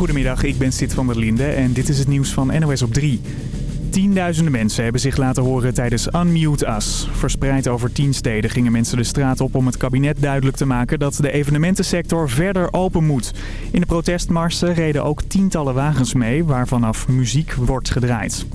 Goedemiddag, ik ben Sid van der Linde en dit is het nieuws van NOS op 3. Tienduizenden mensen hebben zich laten horen tijdens Unmute Us. Verspreid over tien steden gingen mensen de straat op om het kabinet duidelijk te maken dat de evenementensector verder open moet. In de protestmarsen reden ook tientallen wagens mee waarvanaf muziek wordt gedraaid.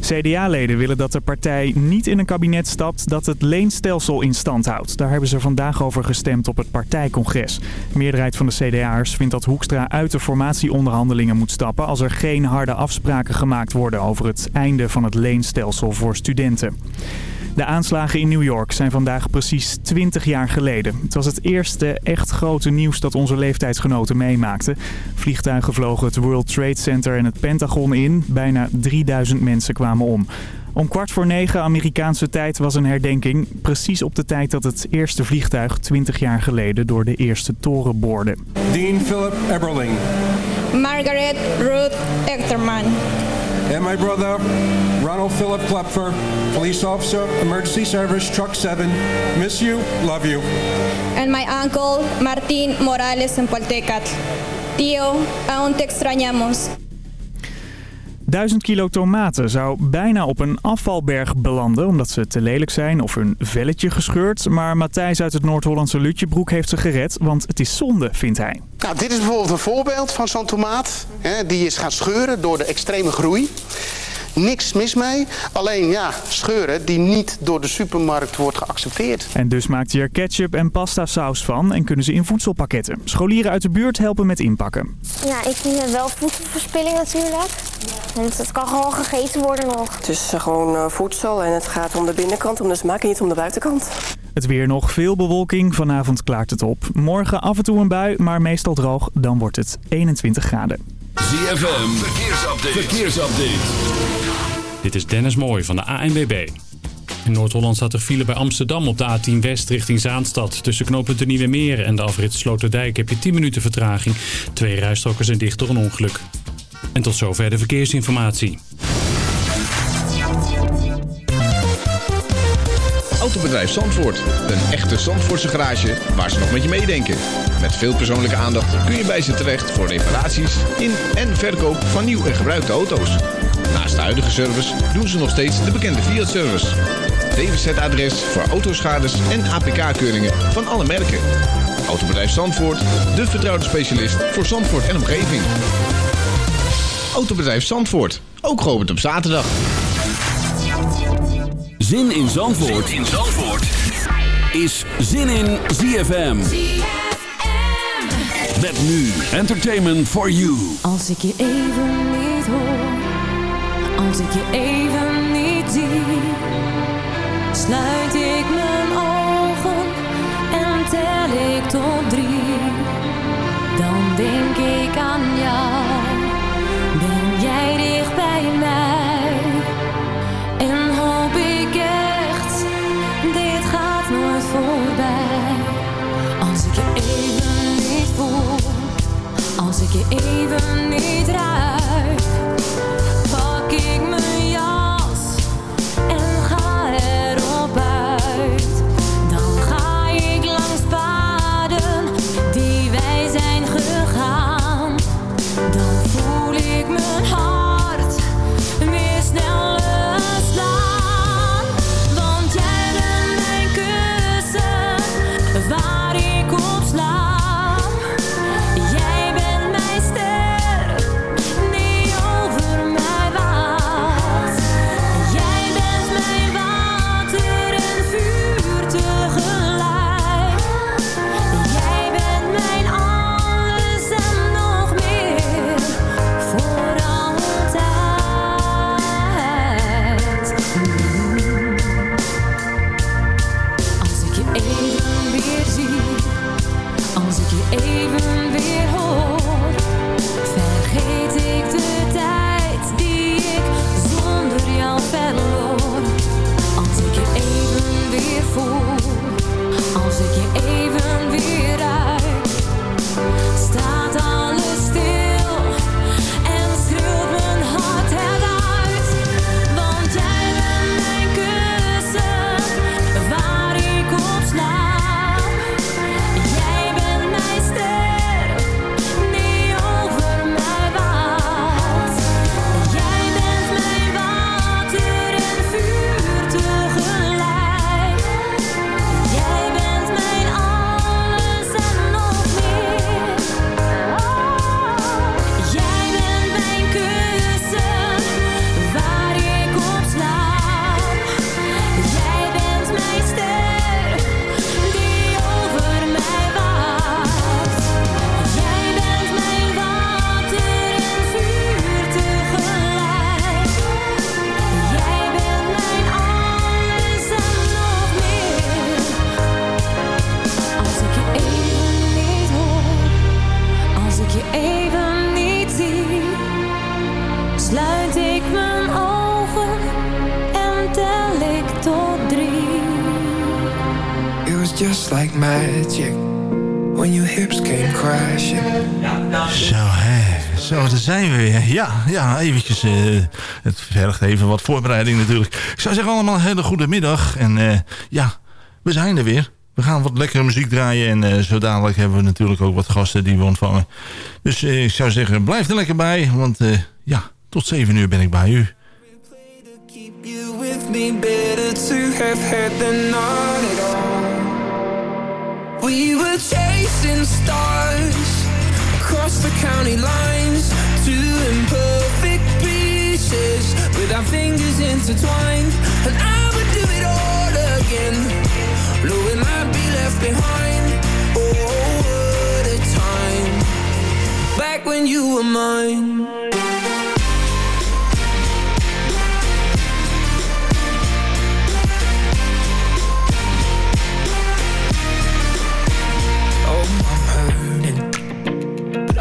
CDA-leden willen dat de partij niet in een kabinet stapt dat het leenstelsel in stand houdt. Daar hebben ze vandaag over gestemd op het partijcongres. De meerderheid van de CDA'ers vindt dat Hoekstra uit de formatieonderhandelingen moet stappen... als er geen harde afspraken gemaakt worden over het einde van het leenstelsel voor studenten. De aanslagen in New York zijn vandaag precies 20 jaar geleden. Het was het eerste echt grote nieuws dat onze leeftijdsgenoten meemaakten. Vliegtuigen vlogen het World Trade Center en het Pentagon in. Bijna 3000 mensen kwamen om. Om kwart voor negen Amerikaanse tijd was een herdenking. Precies op de tijd dat het eerste vliegtuig 20 jaar geleden door de eerste toren boorde. Dean Philip Eberling. Margaret Ruth Echterman. And my brother, Ronald Philip Klepfer, police officer, emergency service, truck 7. Miss you, love you. And my uncle, Martín Morales en Poltecat. Tío, aún te extrañamos. Duizend kilo tomaten zou bijna op een afvalberg belanden omdat ze te lelijk zijn of hun velletje gescheurd. Maar Matthijs uit het Noord-Hollandse Lutjebroek heeft ze gered, want het is zonde, vindt hij. Nou, dit is bijvoorbeeld een voorbeeld van zo'n tomaat. Hè, die is gaan scheuren door de extreme groei. Niks mis mee, alleen ja, scheuren die niet door de supermarkt wordt geaccepteerd. En dus maakt hij er ketchup en pasta saus van en kunnen ze in voedselpakketten. Scholieren uit de buurt helpen met inpakken. Ja, ik vind het wel voedselverspilling natuurlijk. Want het kan gewoon gegeten worden nog. Het is uh, gewoon uh, voedsel en het gaat om de binnenkant, om de smaak en niet om de buitenkant. Het weer nog, veel bewolking. Vanavond klaart het op. Morgen af en toe een bui, maar meestal droog. Dan wordt het 21 graden. ZFM, verkeersupdate. verkeersupdate. Dit is Dennis Mooij van de ANWB. In Noord-Holland staat er file bij Amsterdam op de A10 West richting Zaanstad. Tussen knooppunt de Nieuwe Meer en de afrit Sloterdijk heb je 10 minuten vertraging. Twee rijstroken zijn dicht door een ongeluk. En tot zover de verkeersinformatie. Autobedrijf Zandvoort. Een echte Zandvoortse garage waar ze nog met je meedenken. Met veel persoonlijke aandacht kun je bij ze terecht voor reparaties in en verkoop van nieuw en gebruikte auto's. Naast de huidige service doen ze nog steeds de bekende Fiat-service. DWZ-adres voor autoschades en APK-keuringen van alle merken. Autobedrijf Zandvoort, de vertrouwde specialist voor Zandvoort en omgeving. Autobedrijf Zandvoort, ook geopend op zaterdag. Zin in Zandvoort, zin in Zandvoort. is Zin in ZFM. Met nu Entertainment for You. Als ik je even niet hoor, als ik je even niet zie, sluit ik mijn ogen en tel ik tot drie. Dan denk ik aan jou, ben jij dicht bij mij en hoop ik echt, dit gaat nooit voorbij. Als ik je even niet voel, als ik je even niet ruik, magic when your hips came crashing. Zo, hè. Zo, daar zijn we weer. Ja, ja eventjes. eh, het vergt even wat voorbereiding natuurlijk. Ik zou zeggen allemaal een hele goede middag. En eh, ja, we zijn er weer. We gaan wat lekkere muziek draaien. En eh, zo dadelijk hebben we natuurlijk ook wat gasten die we ontvangen. Dus ik zou zeggen, blijf er lekker bij. Want eh, ja, tot 7 uur ben ik bij u. You with me better to have had than not at all. We were chasing stars across the county lines, pieces with our fingers intertwined. And I would do it all again, knowing I'd be left behind. Oh, what a time back when you were mine.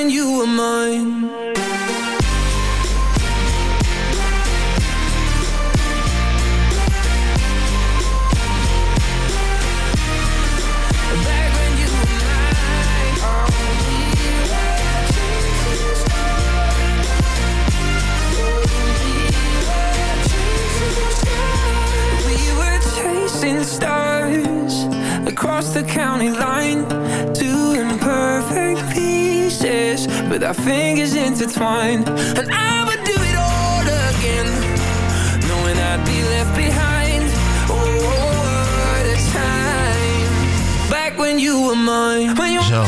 when you were mine. With our fingers intertwined. And I would do it all again, knowing I'd be left behind. Oh, what a time back when you were mine. When you Zo.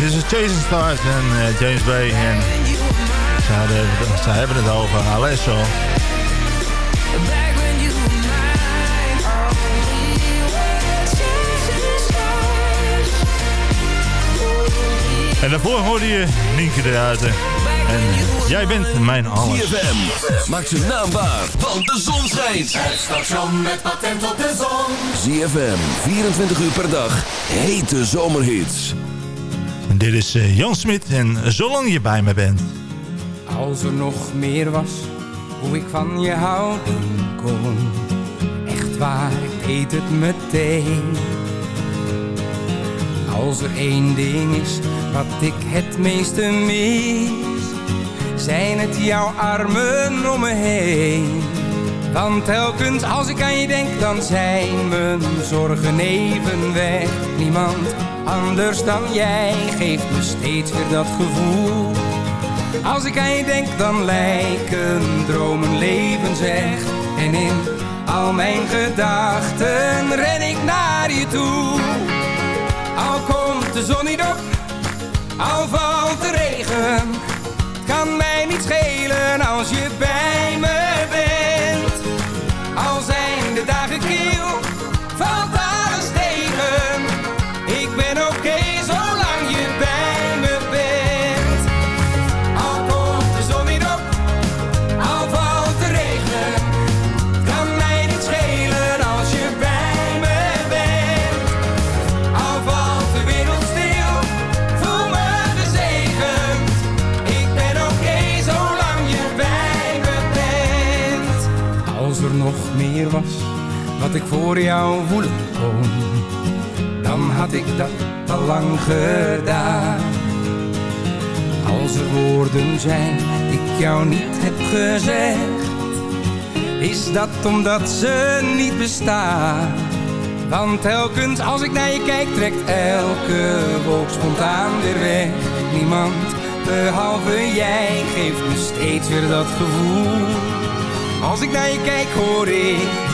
Dit is Jason Stars en eh, James Bay. En ze, hadden, ze hebben het over Alesso. En daarvoor hoorde je Nienke de Ruiter. En jij bent mijn alles. ZFM maakt zijn naam waar, want de zon schijnt. Het station met patent op de zon. ZFM, 24 uur per dag, hete zomerhits. En dit is eh, Jan Smit en Zolang je bij me bent. Als er nog meer was, hoe ik van je houden kon. Echt waar, ik deed het meteen. Als er één ding is wat ik het meeste mis, zijn het jouw armen om me heen. Want telkens als ik aan je denk, dan zijn mijn zorgen even weg. Niemand anders dan jij geeft me steeds weer dat gevoel. Als ik aan je denk, dan lijken dromen levensecht. En in al mijn gedachten ren ik naar je toe. Al komt de zon niet op, al valt de regen. Kan mij niet schelen als je bij me wat ik voor jou voelen kon, dan had ik dat al lang gedaan. Als er woorden zijn die ik jou niet heb gezegd, is dat omdat ze niet bestaan. Want telkens als ik naar je kijk, trekt elke wolk spontaan weer weg. Niemand behalve jij geeft me steeds weer dat gevoel. Als ik naar je kijk, hoor ik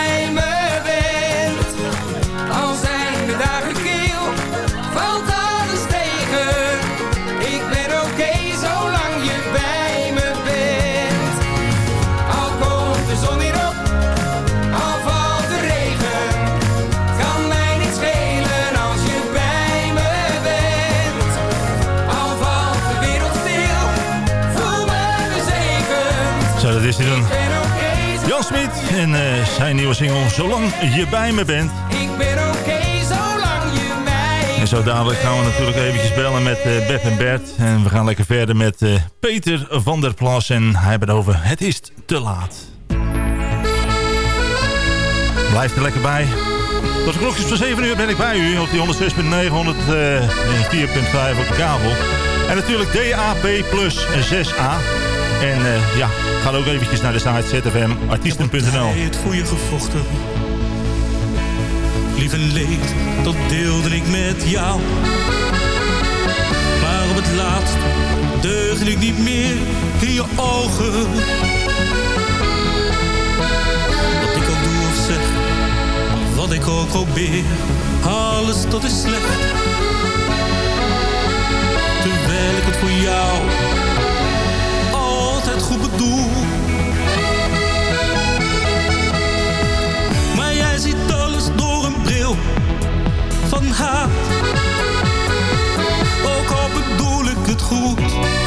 zijn nieuwe single Zolang je bij me bent. Ik ben oké zolang je mij En zo dadelijk gaan we natuurlijk eventjes bellen met eh Beth en Bert. En we gaan lekker verder met eh, Peter van der Plas. En hij heeft het over Het is te laat. Blijf er lekker bij. Tot de klokjes van 7 uur ben ik bij u op die 106.9, 104.5 op de kabel. En natuurlijk DAP plus 6A. En eh, ja, ga ook eventjes naar de site zfmartiesten.nl. het voor je gevochten. Lief en leed, dat deelde ik met jou. Maar op het laatst deugde ik niet meer in je ogen. Wat ik ook doe of zeg, wat ik ook probeer, alles dat is slecht. Terwijl ik het voor jou goed bedoel. Maar jij ziet alles door een bril van haat. Ook al bedoel ik het goed.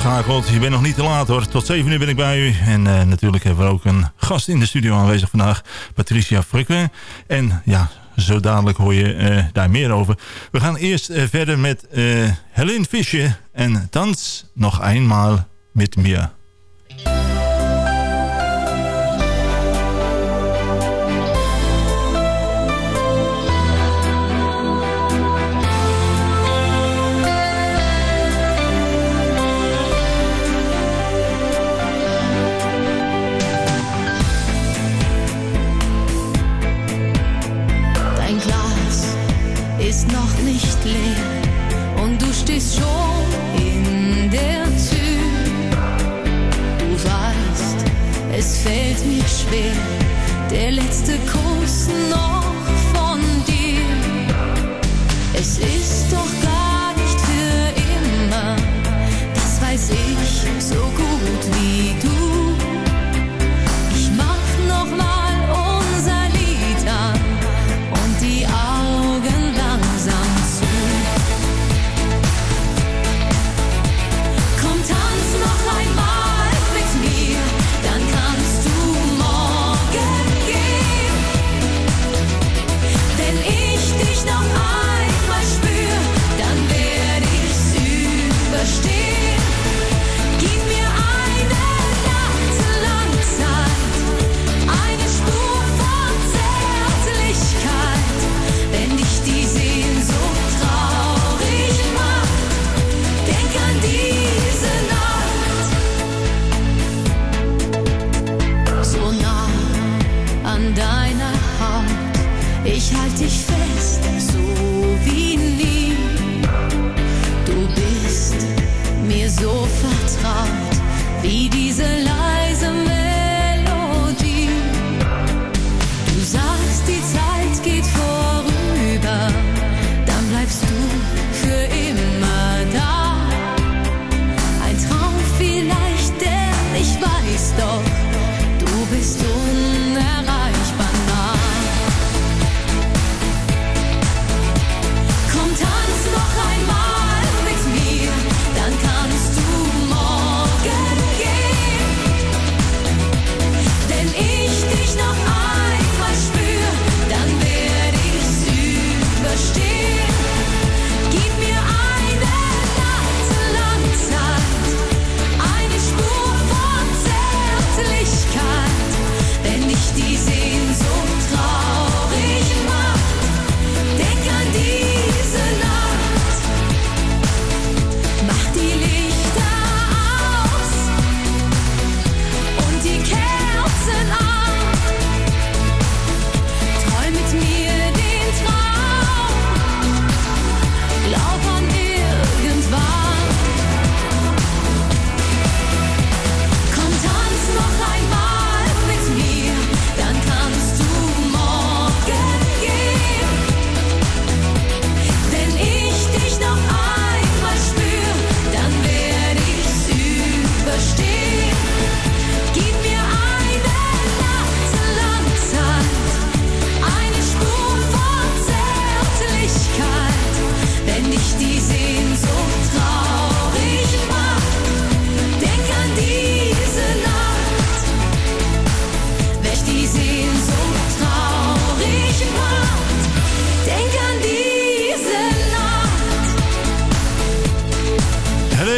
Als je bent nog niet te laat hoor. Tot 7 uur ben ik bij u. En eh, natuurlijk hebben we ook een gast in de studio aanwezig vandaag. Patricia Frukke. En ja, zo dadelijk hoor je eh, daar meer over. We gaan eerst eh, verder met Helene Fischer. En dans nog eenmaal met mir. Fällt mir schwer, der letzte Kuss noch von dir. Es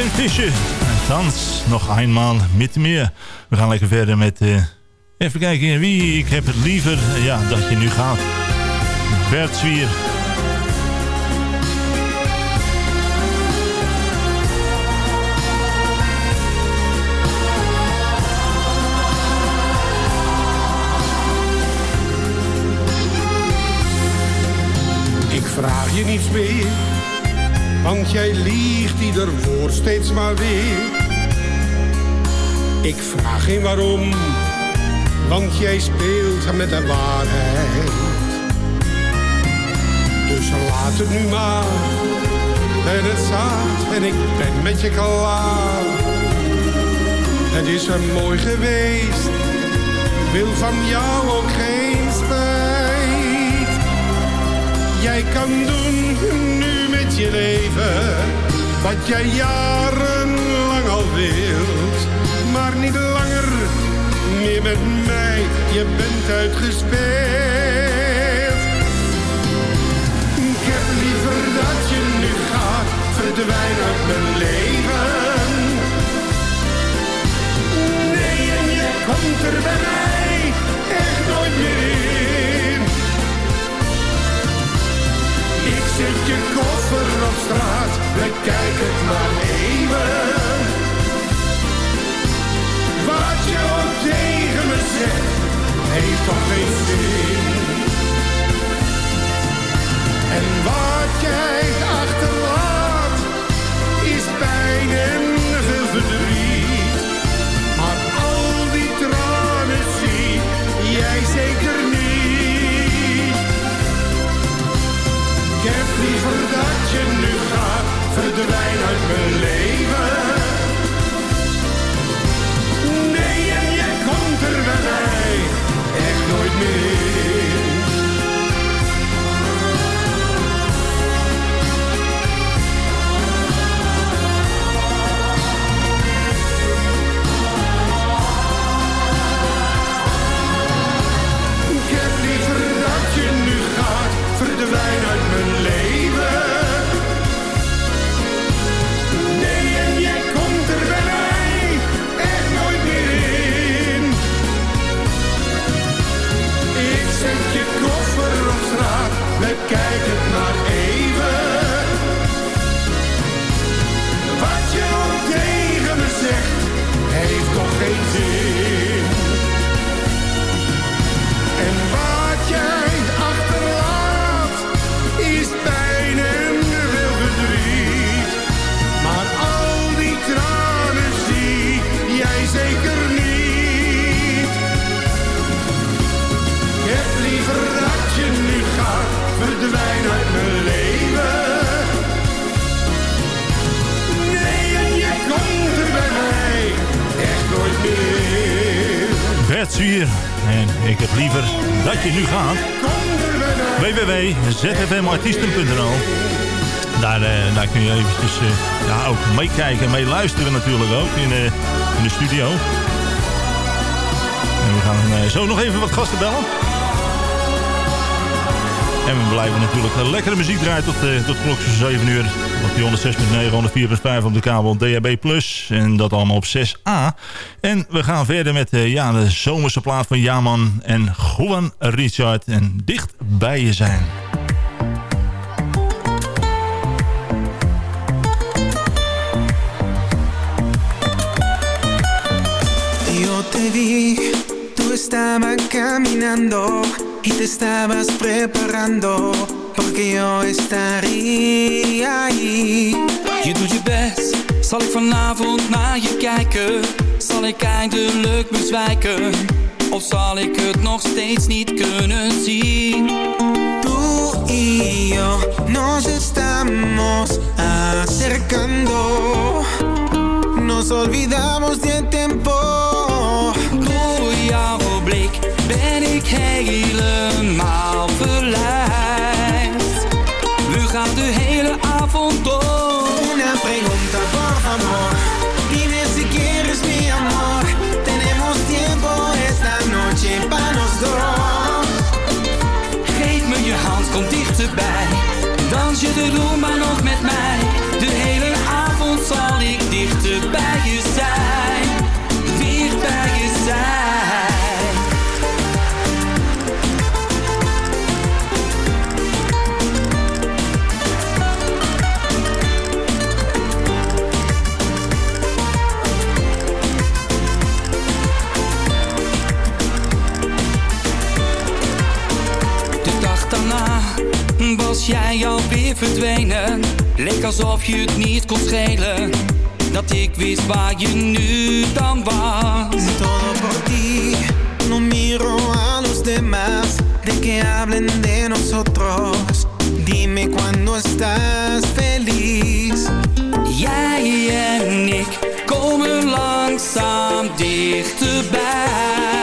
Fischer. En Dans nog eenmaal met meer. We gaan lekker verder met... eh, even kijken wie ik heb het liever. Ja, dat je nu gaat. Bert Zwier. Ik vraag je niets meer, want jij liegt ieder woord steeds maar weer. Ik vraag geen waarom, want jij speelt met de waarheid. Dus laat het nu maar, en het zaad, en ik ben met je klaar. Het is er mooi geweest, wil van jou ook geen spijt. Jij kan doen nu je leven wat jij jarenlang al wilt. Maar niet langer meer met mij, je bent uitgespeeld. Ik heb liever dat je nu gaat, verdwijn uit mijn leven. Nee, en je komt er bij mij echt nooit meer. Zet je koffer op straat, bekijk het maar even. Wat je ook tegen me zegt, heeft toch geen zin. En wat jij achterlaat, is pijn en verdriet. Gaat, verdwijn uit mijn leven. Nee, en je komt er bij mij echt nooit meer www.zfmartiesten.nl daar, eh, daar kun je eventjes ja, ook meekijken en meeluisteren natuurlijk ook in, eh, in de studio. En we gaan zo nog even wat gasten bellen. En we blijven natuurlijk lekkere muziek draaien tot, uh, tot klok 7 uur. Op die 106.9, 104.5 op de kabel DHB+. En dat allemaal op 6a. En we gaan verder met uh, ja, de zomerse plaat van Jaman en Juan Richard. En dicht bij je zijn. Te vi, tú estabas caminando y te estabas preparando porque yo estaría ahí. Je doet je best, zal ik vanavond naar je kijken? Zal ik eindelijk bezwijken? Of zal ik het nog steeds niet kunnen zien? Tú y yo nos estamos acercando. Nos olvidamos del tiempo. Helemaal verleid. Jij alweer verdwenen. Leek alsof je het niet kon schelen. Dat ik wist waar je nu dan was. Todo por ti. No miro a los demás. De que hablen de nosotros. Dime cuando estás feliz. Jij en ik komen langzaam dichterbij.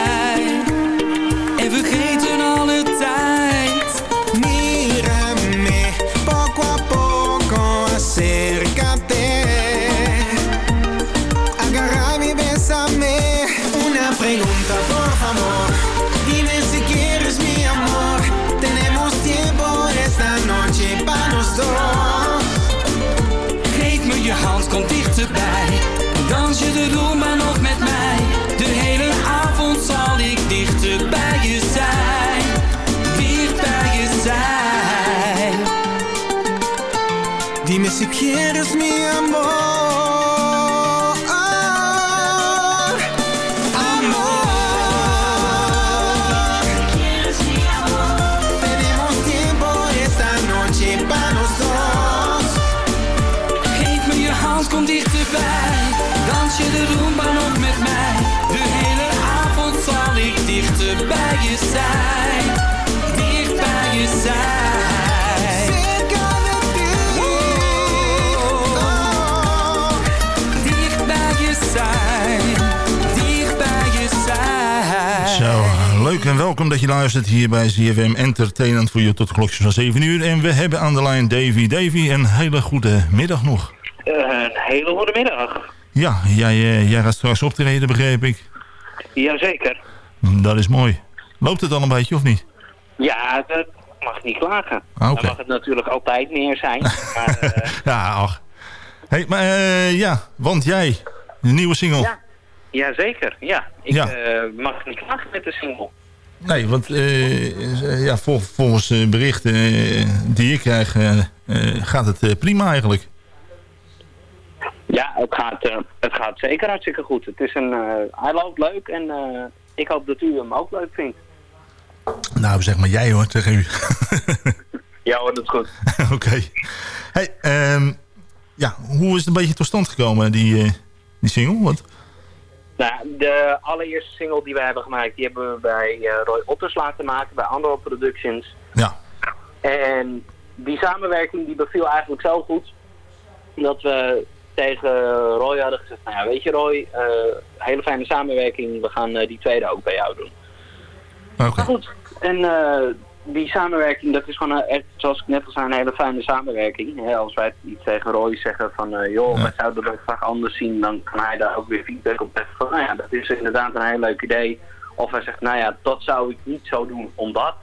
Welkom dat je luistert hier bij ZFM Entertainment voor je tot de klokjes van 7 uur. En we hebben aan de lijn Davy. Davy, een hele goede middag nog. Een hele goede middag. Ja, jij, eh, jij gaat straks optreden, begreep ik. Jazeker. Dat is mooi. Loopt het al een beetje of niet? Ja, dat mag niet klagen. Ah. Dan mag het natuurlijk altijd meer zijn. maar, eh, Ja, ach. hey, maar eh, ja, want jij, de nieuwe single. Ja. jazeker, ja. Ik Ja. mag niet klagen met de single. Nee, want eh, ja, vol- volgens berichten eh, die ik krijg, gaat het prima eigenlijk. Ja, het gaat, het gaat zeker hartstikke goed. Het is een, hij loopt leuk en ik hoop dat u hem ook leuk vindt. Nou, zeg maar jij hoor, tegen u. Ja hoor, dat is goed. Oké. Hey, ehm, ja, hoe is het een beetje tot stand gekomen, die, die single? Want, Nou, de allereerste single die we hebben gemaakt, die hebben we bij eh, Roy Otters laten maken, bij Andor Productions. Ja. En die samenwerking die beviel eigenlijk zo goed, dat we tegen Roy hadden gezegd, nou ja, weet je Roy, eh, hele fijne samenwerking, we gaan eh, die tweede ook bij jou doen. Maar goed, en eh, die samenwerking, dat is gewoon een- echt, zoals ik net al zei, een hele fijne samenwerking. Als wij iets tegen Roy zeggen van, eh, joh, wij zouden dat graag anders zien, dan kan hij daar ook weer feedback op geven van, nou ja, dat is inderdaad een heel leuk idee. Of hij zegt, nou ja, dat zou ik niet zo doen, omdat.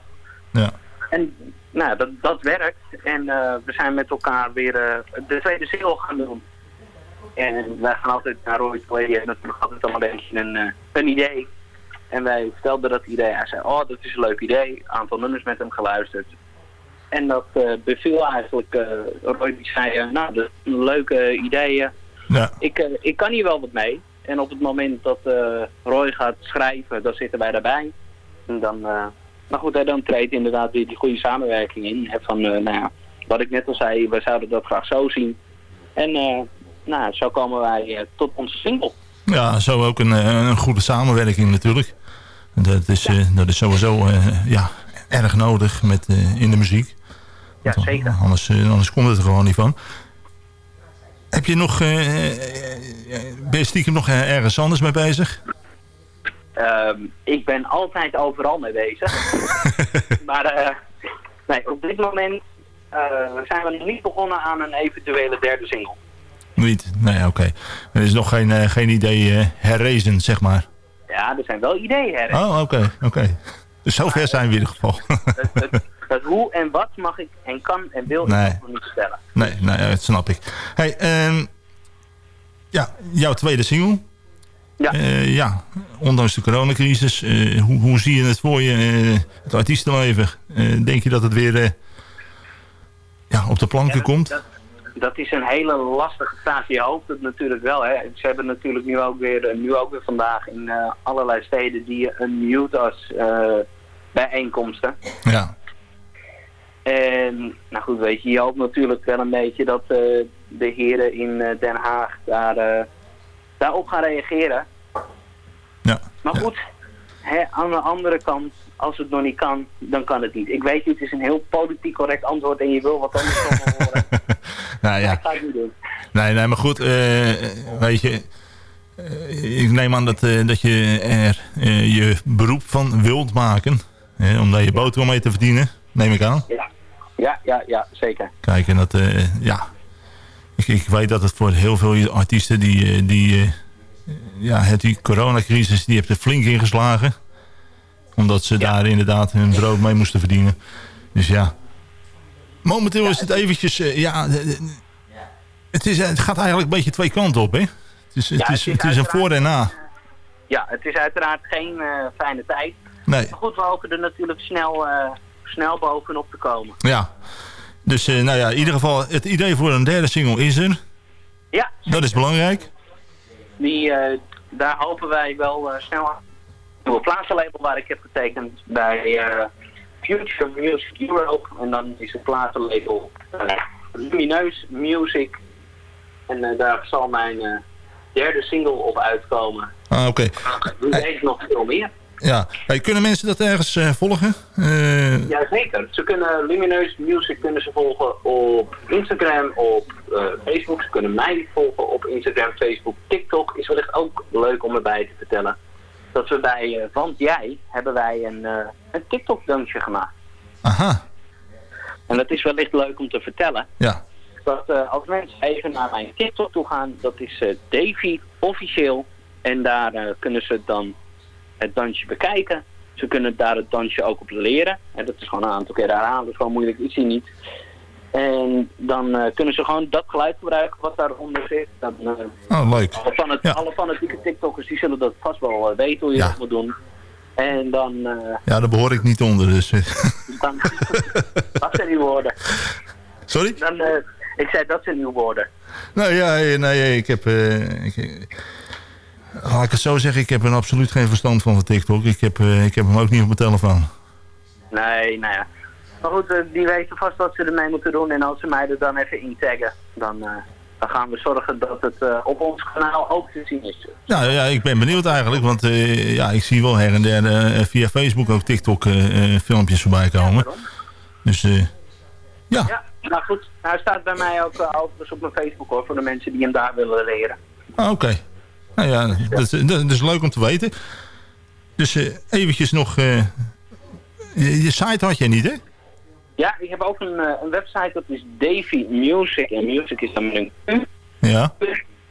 Ja. En nou, dat, dat werkt. En eh, we zijn met elkaar weer eh, de tweede single gaan doen. En wij gaan altijd naar Roy toe. Die heeft natuurlijk altijd al een beetje een, een idee. En wij vertelden dat idee. Hij zei, oh, dat is een leuk idee. Een aantal nummers met hem geluisterd. En dat eh, beviel eigenlijk. eh Roy die zei, eh, nou, dat leuke ideeën. Ja. Ik, ik kan hier wel wat mee. En op het moment dat Roy gaat schrijven, dan zitten wij daarbij. En dan, maar goed, dan treedt inderdaad weer die goede samenwerking in. Hè, van, nou ja, wat ik net al zei, wij zouden dat graag zo zien. En nou, zo komen wij tot onze single. Ja, zo ook een, een goede samenwerking natuurlijk. Dat is, eh, dat is sowieso eh, ja, erg nodig met, eh, in de muziek. Ja, zeker. Anders, anders komt het er gewoon niet van. Heb je nog, ben je stiekem nog ergens anders mee bezig? Ehm, ik ben altijd overal mee bezig. maar eh, nee, op dit moment eh, zijn we nog niet begonnen aan een eventuele derde single. Niet? Nee, oké. Er is nog geen, eh, geen idee herrezen, zeg maar. Ja, er zijn wel ideeën. Hè. Oh, oké, oké. Dus zover zijn we in ieder geval. Dat hoe en wat mag ik en kan en wil ik Nee. nog niet vertellen. nee, nee, dat snap ik. Hey, ehm, ja, jouw tweede single. Ja. Eh, ja, ondanks de coronacrisis, eh, hoe, hoe zie je het voor je, eh, het artiestenleven? Eh, denk je dat het weer eh, ja, op de planken komt? Dat, dat is een hele lastige vraag. Je hoopt het natuurlijk wel. Hè. Ze hebben natuurlijk nu ook weer, eh, nu ook weer vandaag in eh, allerlei steden die een Mutas eh bijeenkomsten. Ja. En nou goed, weet je, je hoopt natuurlijk wel een beetje dat de heren in Den Haag daar, daarop gaan reageren. Ja. Maar goed, hè, aan de andere kant, als het nog niet kan, dan kan het niet. Ik weet, het is een heel politiek correct antwoord en je wil wat anders van horen. Nou ja, Dat ga ik niet doen. nee, nee, maar goed, eh, weet je, eh, ik neem aan dat, eh, dat je er je beroep van wilt maken. Hè, om daar je boterham mee te verdienen, neem ik aan. Ja, ja, ja, ja zeker. Kijk, en dat, ja. Ik, ik weet dat het voor heel veel artiesten die, die ja, het, die coronacrisis, die heeft er flink ingeslagen. Omdat ze daar inderdaad hun brood mee moesten verdienen. Dus ja. Momenteel is het eventjes, eh, ja, de- de- het, is, het gaat eigenlijk een beetje twee kanten op, hè? Het is, het Ja, is, het is het is een voor en na. Ja, het is uiteraard geen eh, fijne tijd. Nee. Maar goed, we hopen er natuurlijk snel, eh, snel bovenop te komen. Ja. Dus eh, nou ja, in ieder geval, het idee voor een derde single is er. Ja, Dat is belangrijk. die, eh, daar hopen wij wel eh, snel aan. Een nieuwe platenlabel waar ik heb getekend bij eh, Future Music Europe. En dan is het platenlabel eh, Lumineus Music. En eh, daar zal mijn eh, derde single op uitkomen. Ah, oké. Wie weet nog veel meer. Ja. Hey, kunnen mensen dat ergens volgen? Eh, Jazeker. Ze kunnen Lumineus Music kunnen ze volgen op Instagram, op Facebook. Ze kunnen mij volgen op Instagram, Facebook, TikTok. Is wellicht ook leuk om erbij te vertellen. Dat we bij eh, Want Jij hebben wij een, eh, een TikTok-dansje gemaakt. Aha. En dat is wellicht leuk om te vertellen. Ja. Dat eh, als mensen even naar mijn TikTok toe gaan, dat is Davy officieel. En daar kunnen ze dan het dansje bekijken. Ze kunnen daar het dansje ook op leren. En dat is gewoon een aantal keer herhalen, dat is gewoon moeilijk, ik zie niet. En dan eh, kunnen ze gewoon dat geluid gebruiken wat daaronder zit. Dan, eh, Oh, leuk. alle, van het, alle fanatieke TikTokkers die zullen dat vast wel eh, weten hoe je Ja. dat moet doen. En dan, Ja, daar behoor ik niet onder. Dus, dan dat zijn uw woorden. Sorry? Dan, ik zei dat zijn uw woorden. nou ja, nee, ik heb... ik, laat ik het zo zeggen, ik heb er absoluut geen verstand van van TikTok. Ik heb, ik heb hem ook niet op mijn telefoon. Nee, nou ja. Maar goed, eh, die weten vast wat ze ermee moeten doen. En als ze mij er dan even in taggen, dan, eh, dan gaan we zorgen dat het eh, op ons kanaal ook te zien is. Nou ja, ik ben benieuwd eigenlijk. Want ja, ik zie wel her en der via Facebook ook TikTok filmpjes voorbij komen. Dus eh, ja. Nou goed, hij staat bij mij ook overigens op mijn Facebook hoor, voor de mensen die hem daar willen leren. Ah, Oké. Nou ja, dat, is- dat is leuk om te weten. Dus eventjes nog... je, je site had je niet, hè? Ja, ik heb ook een, eh, een website, dat is Davy Music. En music is dan met een Q, Ja.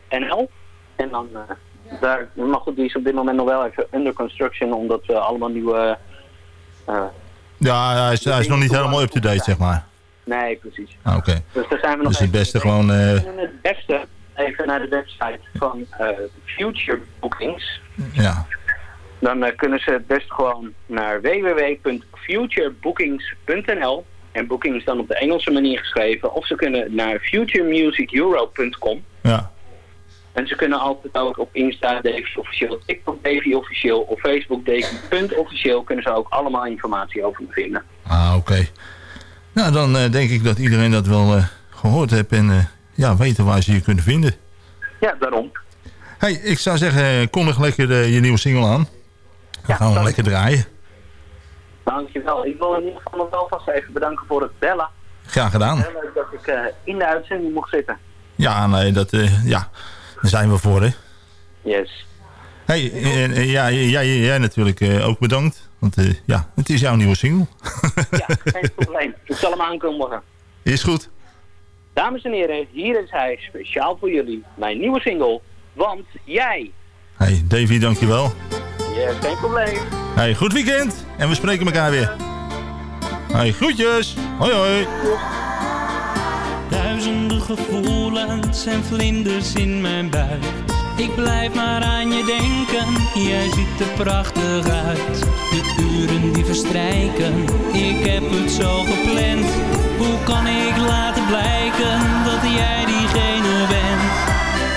NL. En dan, eh, daar, maar goed, die is op dit moment nog wel even under construction, omdat we allemaal nieuwe... eh, Ja, hij is, hij is nog niet helemaal up-to-date, zeg maar. nee, precies. Ah, Oké. Dus daar zijn we nog Dus het even- beste gewoon... En het beste, even naar de website van Future Bookings. ja. Dan kunnen ze het best gewoon naar www.futurebookings.nl en bookings dan op de Engelse manier geschreven. Of ze kunnen naar futuremusiceurope.com. Ja. En ze kunnen altijd ook op Insta Davy officieel, TikTok Davy officieel of Facebook Davy.officieel kunnen ze ook allemaal informatie over me vinden. Ah, oké. Nou, dan eh, denk ik dat iedereen dat wel eh, gehoord heeft en eh, ja, weten waar ze je kunnen vinden. Ja, daarom. hey, ik zou zeggen, kondig lekker je nieuwe single aan. Dan gaan we hem lekker draaien. Dankjewel. Ik wil in ieder geval nog wel vast even bedanken voor het bellen. Graag gedaan. Heel leuk dat ik eh, in de uitzending mocht zitten. Ja, nee, dat, eh, ja, daar zijn we voor, hè. Yes. hey, eh, ja, jij, jij, natuurlijk ook bedankt. Want ja, het is jouw nieuwe single. Geen probleem. Ik zal hem aankondigen. Is goed. Dames en heren, hier is hij speciaal voor jullie. Mijn nieuwe single. Want jij. Hey, Davy, dankjewel. Geen probleem. Hey, goed weekend. En we spreken elkaar weer. Hey, groetjes. Hoi, hoi. Duizenden gevoelens en vlinders in mijn buik. Ik blijf maar aan je denken, jij ziet er prachtig uit. De uren die verstrijken, ik heb het zo gepland. Hoe kan ik laten blijken dat jij diegene bent?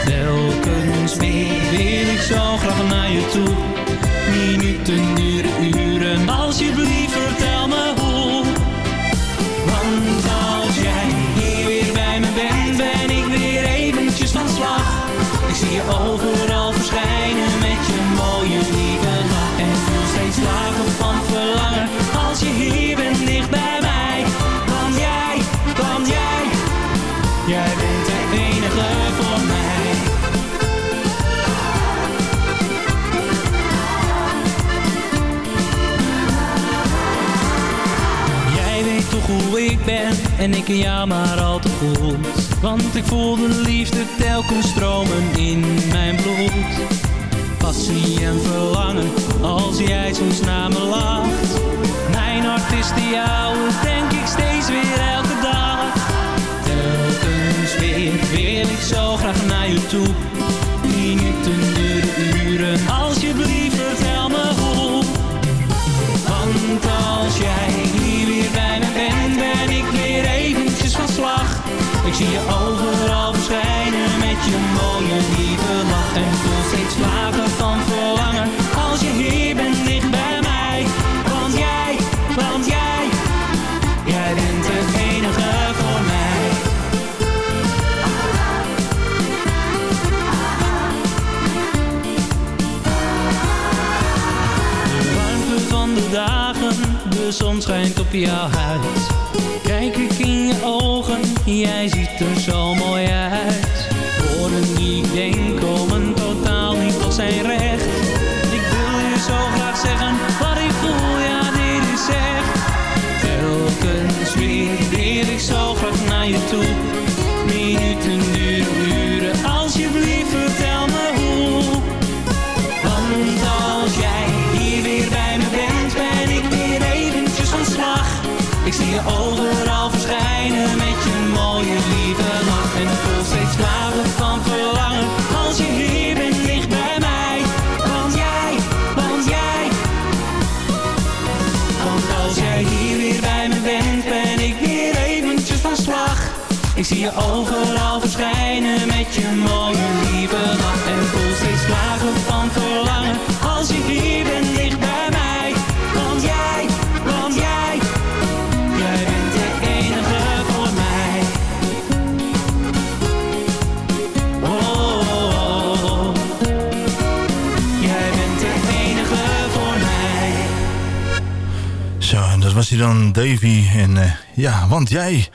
Telkens weer wil ik zo graag naar je toe. Minuten duren uren, en ik jou maar al te goed. Want ik voel de liefde telkens stromen in mijn bloed. Passie en verlangen als jij soms naar me lacht. Mijn hart is de jouwe, denk ik steeds weer elke dag. Telkens weer wil ik zo graag naar je toe. Minuten duren uren, alsjeblieft vertel me hoe. Want als jij hier weer bij me bent, ben ik weer. Zie je overal verschijnen met je mooie lieve lach. En voel steeds van verlangen de zon schijnt op jouw huid. Kijk ik in je ogen, jij ziet er zo mooi uit. Woorden die ik denk komen totaal niet tot zijn recht. Ik wil je zo graag zeggen wat ik voel, ja dit is echt. Telkens weer wil ik zo graag naar je toe. Zie je overal verschijnen met je mooie lieve lach. En voel steeds vlagen van verlangen als je hier bent dicht bij mij. Want jij, want jij, jij bent de enige voor mij. Oh, oh, oh. jij bent de enige voor mij. Zo, en dat was hij dan, Davy. En eh, ja, want jij...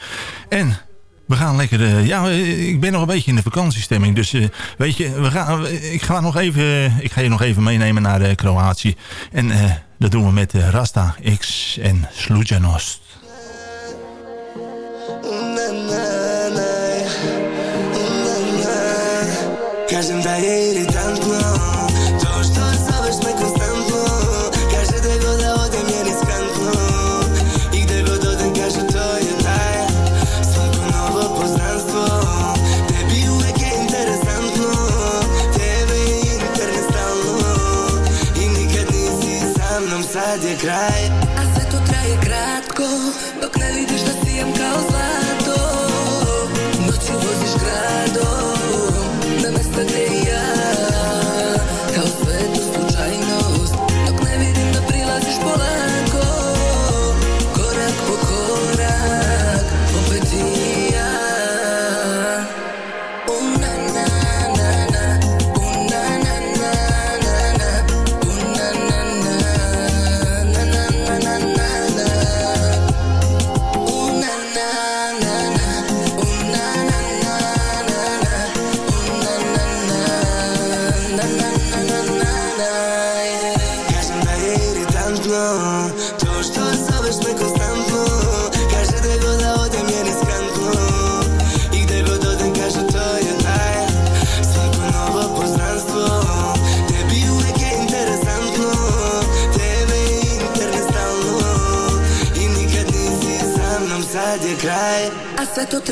Lekker... Uh, ja, ik ben nog een beetje in de vakantiestemming. Dus uh, weet je, we gaan, ik, ga nog even, ik ga je nog even meenemen naar uh, Kroatië. En dat doen we met Rasta X en Slujanost. cry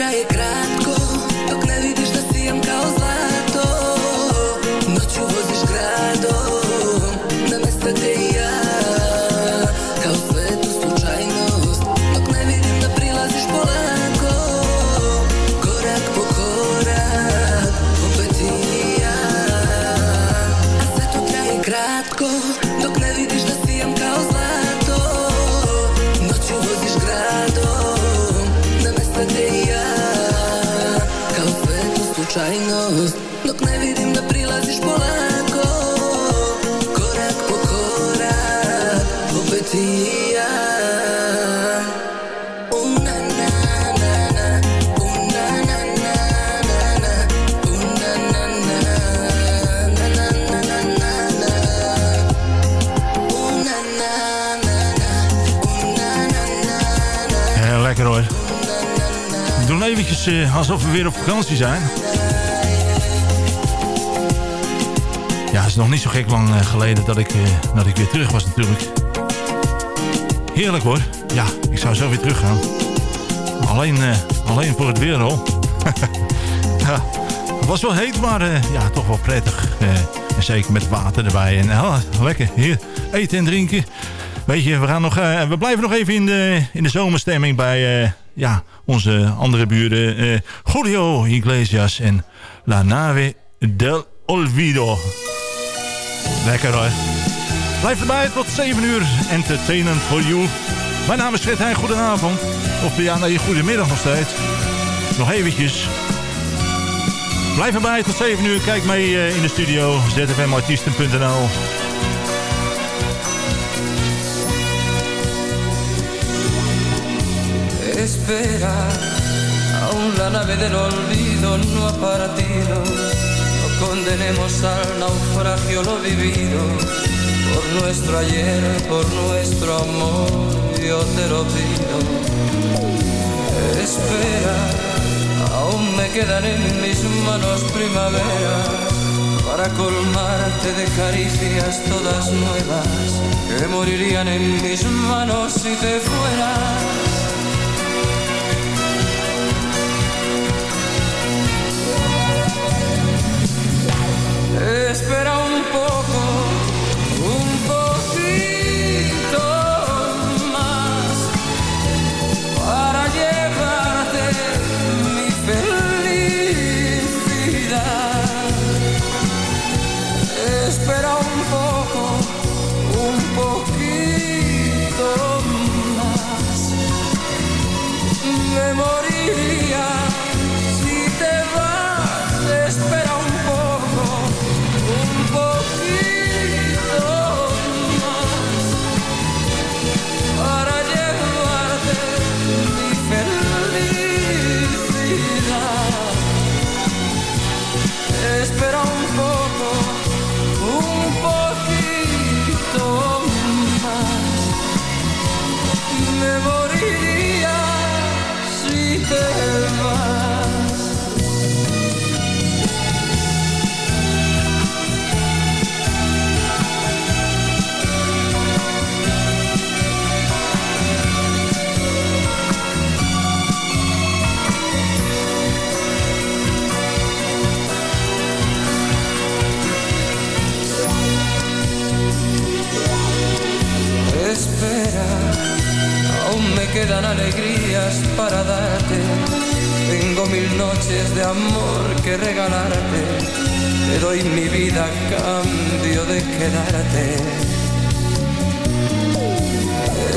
right eventjes uh, alsof we weer op vakantie zijn. Ja, het is nog niet zo gek lang uh, geleden dat ik, uh, dat ik weer terug was natuurlijk. Heerlijk hoor. Ja, ik zou zo weer terug gaan. Alleen, alleen voor het weer al. het was wel heet, maar ja, toch wel prettig. en zeker met water erbij. En lekker, hier, eten en drinken. Weet je, we, gaan nog, we blijven nog even in de, in de zomerstemming bij ja, onze andere buren. Uh, Julio Iglesias en La Nave del Olvido. Lekker hoor. Blijf erbij tot 7 uur. Entertainment for you. Mijn naam is Fred Heijn. Goedenavond. Of ja, nee, goedemiddag nog steeds. Nog eventjes. Blijf erbij tot 7 uur. Kijk mee uh, in de studio. zfmartiesten.nl Espera, aún la nave del olvido no ha partido. No condenemos al naufragio lo vivido. Por nuestro ayer, por nuestro amor, yo te lo pido. Espera, aún me quedan en mis manos primaveras para colmarte de caricias todas nuevas que morirían en mis manos si te fueras. Para darte. Tengo mil noches de amor que regalarte. Te doy mi vida a cambio de quedarte.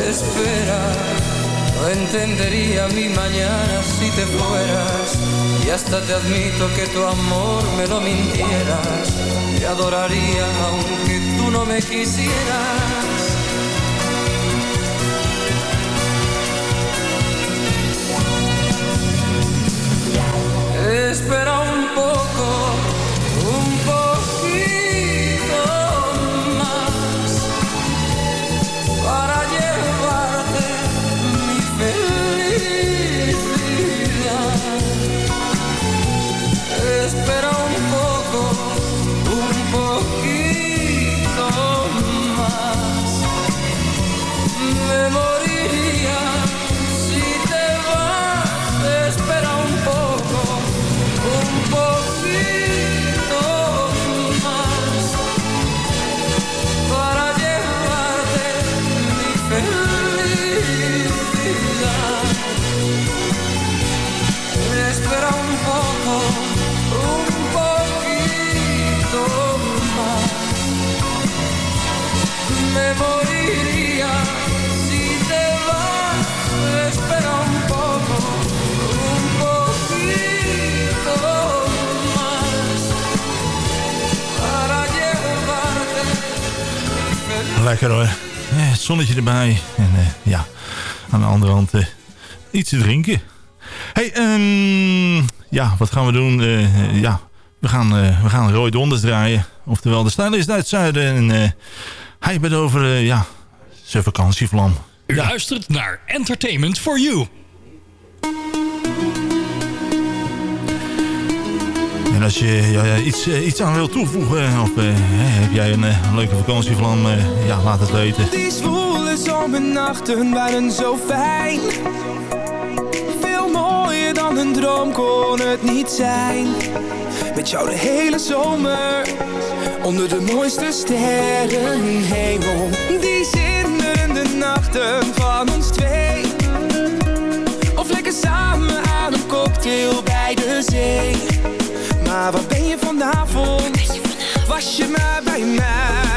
Espera, no entendería mi mañana si te fueras. Y hasta te admito que tu amor me lo mintieras. Te adoraría aunque tú no me quisieras. Lekker hoor. Het zonnetje erbij. En eh, ja, aan de andere hand eh, iets te drinken. hey, ehm, ja, wat gaan we doen? Eh, eh, ja, we gaan, eh, we gaan Roy Donders draaien. Oftewel, de stijl is uit zuiden. En eh, hij het over, ja, zijn vakantievlam. U luistert naar Entertainment for You. En als je iets, eh, iets aan wilt toevoegen, of eh, heb jij een eh, leuke vakantievlam, eh, ja, laat het weten. Die zwoele zomernachten waren zo fijn. Veel mooier dan een droom kon het niet zijn. Met jou de hele zomer, onder de mooiste sterrenhemel. Die zinderende nachten van ons twee. Of lekker samen aan een cocktail bij de zee. Maar waar ben je vanavond? Was je maar bij mij?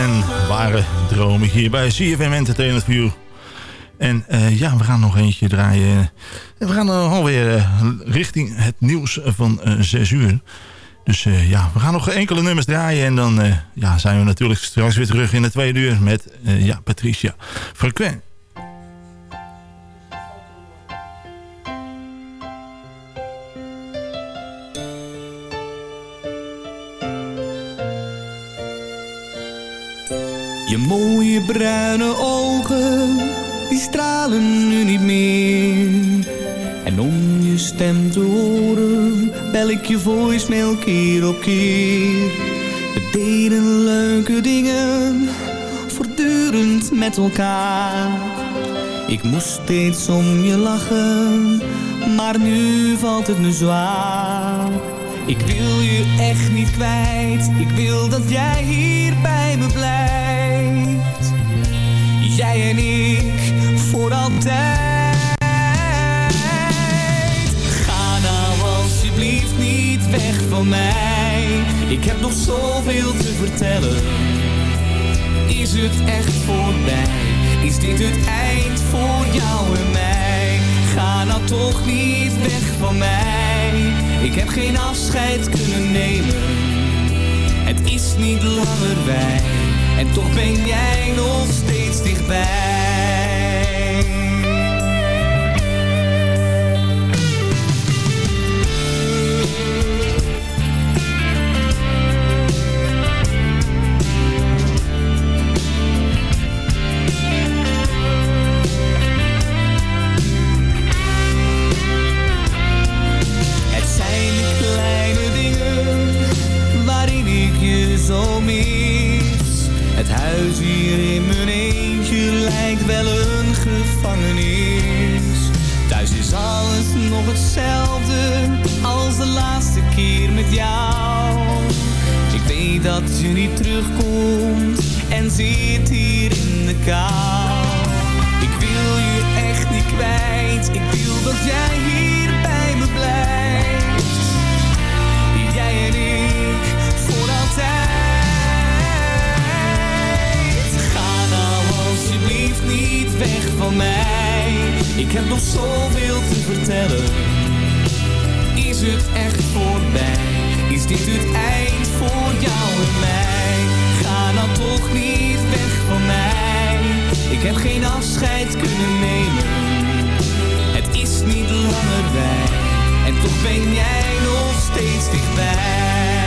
En Ware Dromen hier bij CFM Entertainment View. En eh, ja, we gaan nog eentje draaien. En we gaan uh, alweer uh, richting het nieuws van 6 uur. Dus ja, we gaan nog enkele nummers draaien. En dan ja, zijn we natuurlijk straks weer terug in de tweede uur met ja, Patricia Frequent. Je mooie bruine ogen, die stralen nu niet meer. En om je stem te horen, bel ik je voicemail keer op keer. We deden leuke dingen, voortdurend met elkaar. Ik moest steeds om je lachen, maar nu valt het me zwaar. Ik wil je echt niet kwijt, ik wil dat jij hier bij me blijft. Jij en ik, voor altijd. Ga nou alsjeblieft niet weg van mij. Ik heb nog zoveel te vertellen. Is het echt voorbij? Is dit het eind voor jou en mij? Ga nou toch niet weg van mij. Ik heb geen afscheid kunnen nemen. Het is niet langer wij. En toch ben jij nog steeds dichtbij. Zit hier in de kou. Ik wil je echt niet kwijt, ik wil dat jij hier bij me blijft. Jij en ik voor altijd. Ga nou alsjeblieft niet weg van mij. Ik heb nog zoveel te vertellen. Is het echt voorbij? Is dit het eind voor jou en mij? Toch niet weg van mij. Ik heb geen afscheid kunnen nemen. Het is niet langer wij. En toch ben jij nog steeds dichtbij.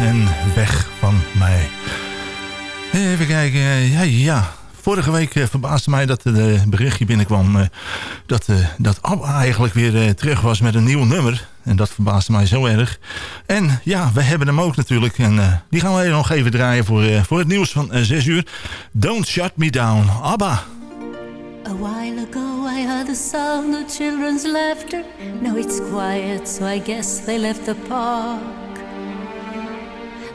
En weg van mij. Even kijken. eh, Ja, ja. Vorige week eh, verbaasde mij dat er een berichtje binnenkwam... eh, dat, eh, dat ABBA eigenlijk weer eh, terug was met een nieuw nummer. En dat verbaasde mij zo erg. En ja, we hebben hem ook natuurlijk. En eh, die gaan we nog even draaien voor, eh, voor het nieuws van 6 uur. Don't Shut Me Down. ABBA. A while ago I heard the sound of children's laughter. Now it's quiet, so I guess they left the park.